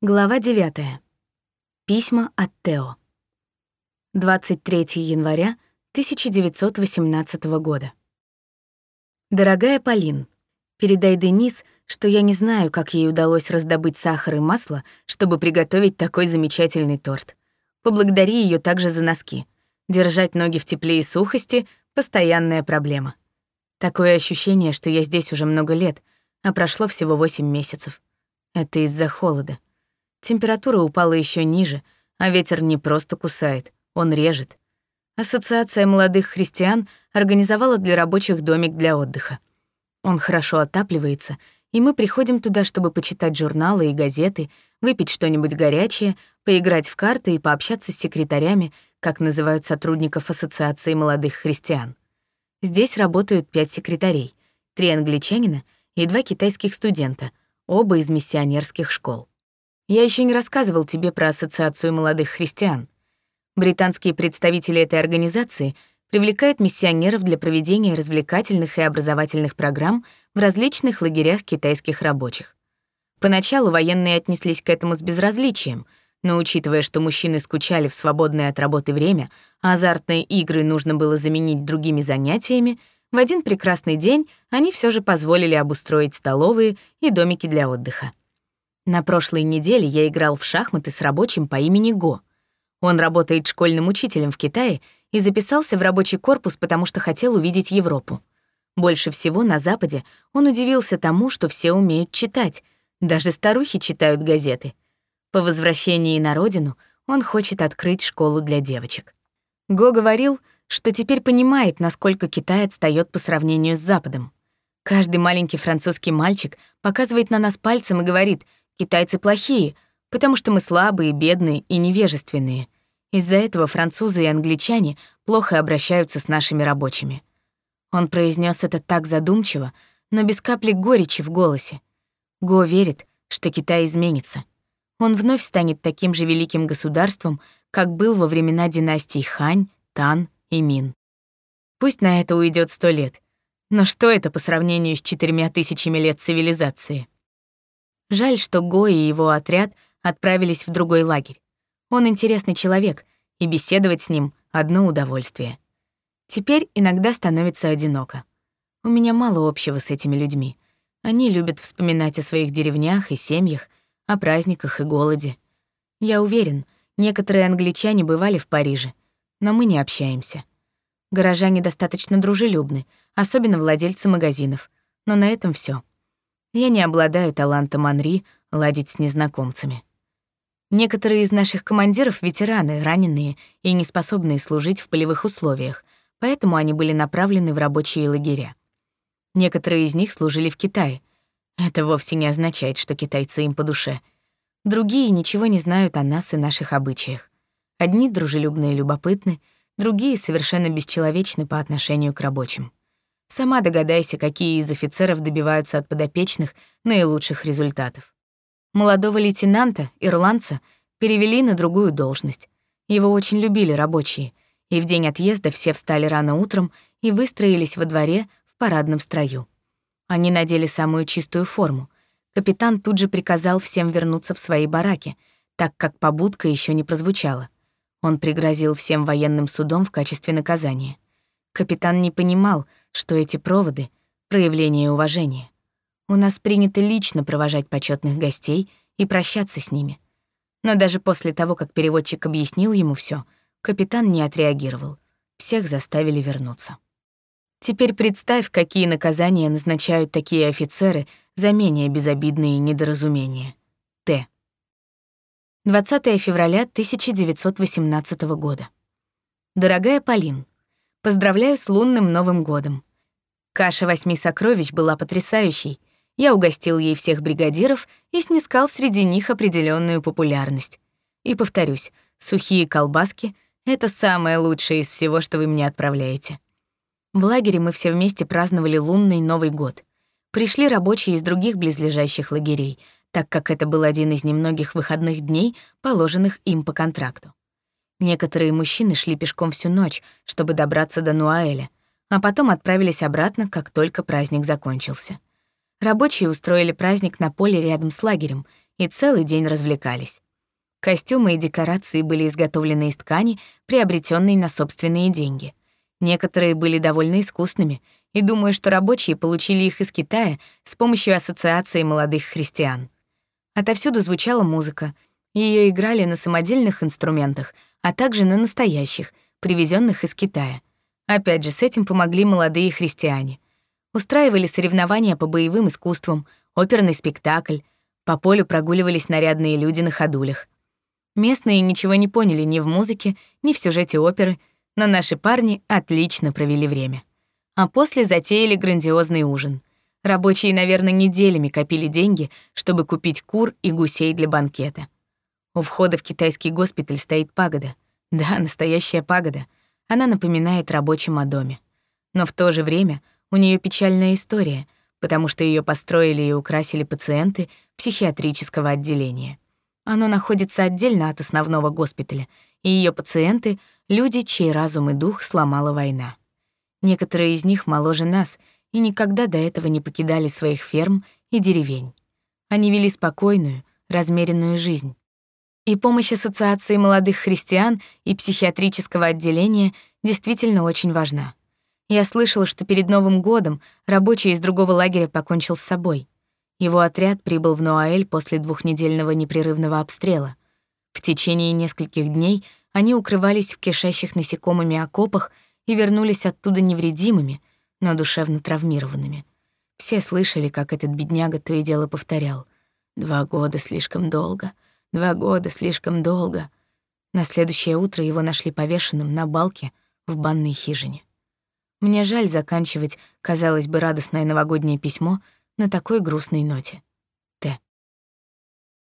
Глава 9. Письма от Тео. 23 января 1918 года. Дорогая Полин, передай Денис, что я не знаю, как ей удалось раздобыть сахар и масло, чтобы приготовить такой замечательный торт. Поблагодари ее также за носки. Держать ноги в тепле и сухости — постоянная проблема. Такое ощущение, что я здесь уже много лет, а прошло всего 8 месяцев. Это из-за холода. Температура упала еще ниже, а ветер не просто кусает, он режет. Ассоциация молодых христиан организовала для рабочих домик для отдыха. Он хорошо отапливается, и мы приходим туда, чтобы почитать журналы и газеты, выпить что-нибудь горячее, поиграть в карты и пообщаться с секретарями, как называют сотрудников Ассоциации молодых христиан. Здесь работают пять секретарей, три англичанина и два китайских студента, оба из миссионерских школ. Я еще не рассказывал тебе про Ассоциацию молодых христиан. Британские представители этой организации привлекают миссионеров для проведения развлекательных и образовательных программ в различных лагерях китайских рабочих. Поначалу военные отнеслись к этому с безразличием, но учитывая, что мужчины скучали в свободное от работы время, а азартные игры нужно было заменить другими занятиями, в один прекрасный день они все же позволили обустроить столовые и домики для отдыха. На прошлой неделе я играл в шахматы с рабочим по имени Го. Он работает школьным учителем в Китае и записался в рабочий корпус, потому что хотел увидеть Европу. Больше всего на Западе он удивился тому, что все умеют читать, даже старухи читают газеты. По возвращении на родину он хочет открыть школу для девочек. Го говорил, что теперь понимает, насколько Китай отстаёт по сравнению с Западом. Каждый маленький французский мальчик показывает на нас пальцем и говорит — Китайцы плохие, потому что мы слабые, бедные и невежественные. Из-за этого французы и англичане плохо обращаются с нашими рабочими. Он произнес это так задумчиво, но без капли горечи в голосе. Го верит, что Китай изменится. Он вновь станет таким же великим государством, как был во времена династий Хань, Тан и Мин. Пусть на это уйдет сто лет, но что это по сравнению с четырьмя тысячами лет цивилизации? Жаль, что Го и его отряд отправились в другой лагерь. Он интересный человек, и беседовать с ним — одно удовольствие. Теперь иногда становится одиноко. У меня мало общего с этими людьми. Они любят вспоминать о своих деревнях и семьях, о праздниках и голоде. Я уверен, некоторые англичане бывали в Париже, но мы не общаемся. Горожане достаточно дружелюбны, особенно владельцы магазинов, но на этом все. Я не обладаю талантом Анри ладить с незнакомцами. Некоторые из наших командиров — ветераны, раненые и неспособные служить в полевых условиях, поэтому они были направлены в рабочие лагеря. Некоторые из них служили в Китае. Это вовсе не означает, что китайцы им по душе. Другие ничего не знают о нас и наших обычаях. Одни дружелюбные и любопытны, другие совершенно бесчеловечны по отношению к рабочим. Сама догадайся, какие из офицеров добиваются от подопечных наилучших результатов. Молодого лейтенанта, ирландца, перевели на другую должность. Его очень любили рабочие, и в день отъезда все встали рано утром и выстроились во дворе в парадном строю. Они надели самую чистую форму. Капитан тут же приказал всем вернуться в свои бараки, так как побудка еще не прозвучала. Он пригрозил всем военным судом в качестве наказания. Капитан не понимал, что эти проводы — проявление уважения. У нас принято лично провожать почетных гостей и прощаться с ними. Но даже после того, как переводчик объяснил ему все, капитан не отреагировал. Всех заставили вернуться. Теперь представь, какие наказания назначают такие офицеры за менее безобидные недоразумения. Т. 20 февраля 1918 года. Дорогая Полин, Поздравляю с лунным Новым годом. Каша восьми сокровищ была потрясающей. Я угостил ей всех бригадиров и снискал среди них определенную популярность. И повторюсь, сухие колбаски — это самое лучшее из всего, что вы мне отправляете. В лагере мы все вместе праздновали лунный Новый год. Пришли рабочие из других близлежащих лагерей, так как это был один из немногих выходных дней, положенных им по контракту. Некоторые мужчины шли пешком всю ночь, чтобы добраться до Нуаэля, а потом отправились обратно, как только праздник закончился. Рабочие устроили праздник на поле рядом с лагерем, и целый день развлекались. Костюмы и декорации были изготовлены из ткани, приобретенной на собственные деньги. Некоторые были довольно искусными, и думаю, что рабочие получили их из Китая с помощью Ассоциации молодых христиан. Отовсюду звучала музыка. Ее играли на самодельных инструментах, а также на настоящих, привезенных из Китая. Опять же, с этим помогли молодые христиане. Устраивали соревнования по боевым искусствам, оперный спектакль, по полю прогуливались нарядные люди на ходулях. Местные ничего не поняли ни в музыке, ни в сюжете оперы, но наши парни отлично провели время. А после затеяли грандиозный ужин. Рабочие, наверное, неделями копили деньги, чтобы купить кур и гусей для банкета. У входа в китайский госпиталь стоит пагода. Да, настоящая пагода. Она напоминает рабочим о доме. Но в то же время у нее печальная история, потому что ее построили и украсили пациенты психиатрического отделения. Оно находится отдельно от основного госпиталя, и ее пациенты — люди, чей разум и дух сломала война. Некоторые из них моложе нас и никогда до этого не покидали своих ферм и деревень. Они вели спокойную, размеренную жизнь. И помощь Ассоциации молодых христиан и психиатрического отделения действительно очень важна. Я слышала, что перед Новым годом рабочий из другого лагеря покончил с собой. Его отряд прибыл в Нуаэль после двухнедельного непрерывного обстрела. В течение нескольких дней они укрывались в кишащих насекомыми окопах и вернулись оттуда невредимыми, но душевно травмированными. Все слышали, как этот бедняга то и дело повторял. «Два года слишком долго, два года слишком долго». На следующее утро его нашли повешенным на балке в банной хижине. Мне жаль заканчивать, казалось бы, радостное новогоднее письмо на такой грустной ноте.